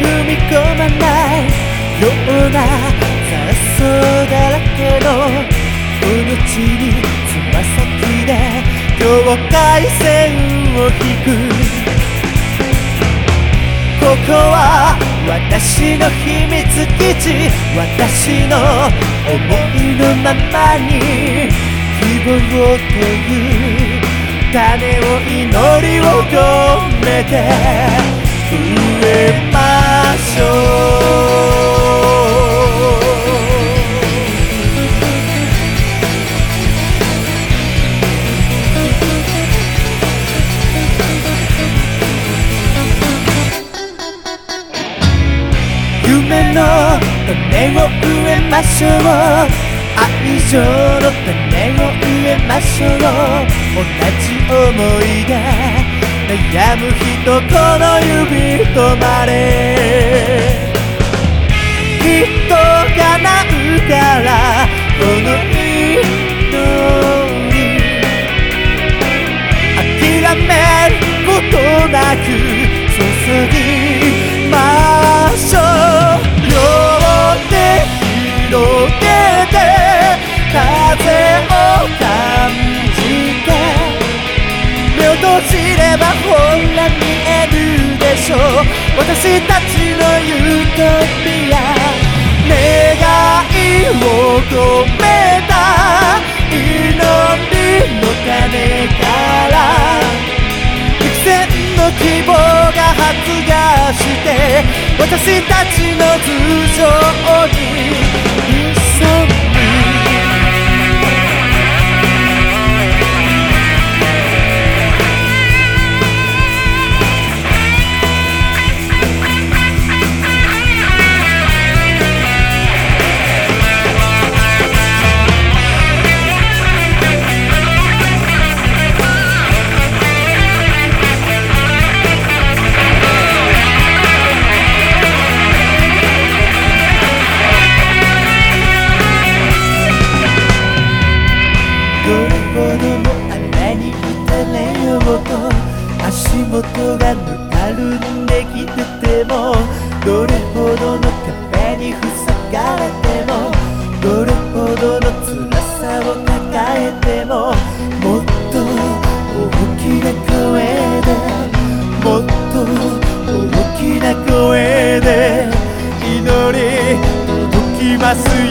踏み込まないような雑草だらけのこの地につま先で境界線を引く。ここは私の秘密基地。私の思いのままに希望という種を祈りを込めて。夢の種を植えましょう愛情の種を植えましょう同じ思いが悩む人この指止まれきっと叶うからればほら見えるでしょう。私たちのユートピア。願いを込めた。祈りの種から。幾千の希望が発芽して私たちの頭上に足元がぬかるんできててもどれほどの壁に塞がれてもどれほどの辛さを抱えてももっと大きな声でもっと大きな声で祈り届きます。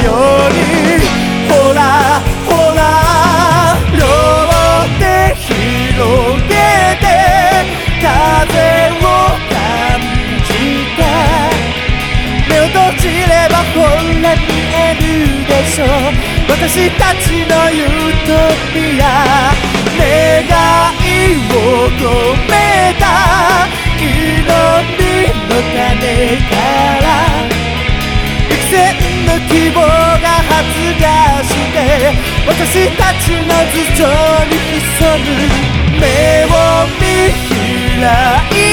しょう私たちのユートピア願いを込めた祈りの種から幾千の希望が発芽して私たちの頭上に潜む目を見開いて